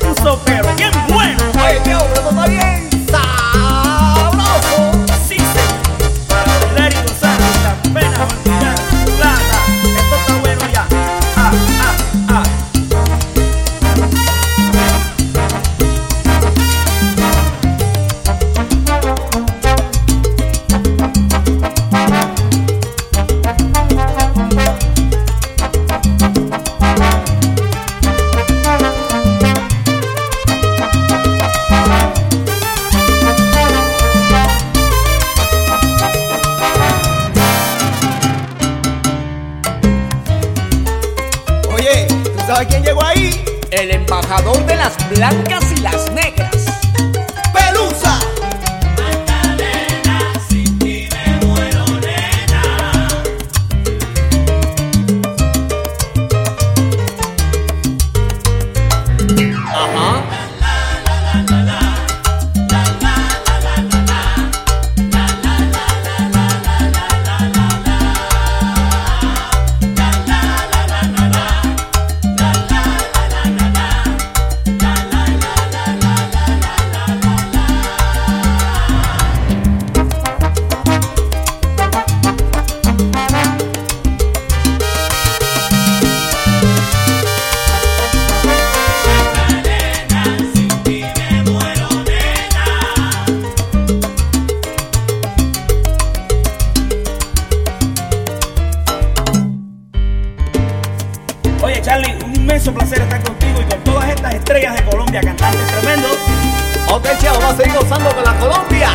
puso pero bien Quién llegó ahí? El embajador de las blancas y las negras. Charlie, un inmenso placer estar contigo y con todas estas estrellas de Colombia, cantantes tremendos. Ok, chao, vamos a seguir gozando con la Colombia.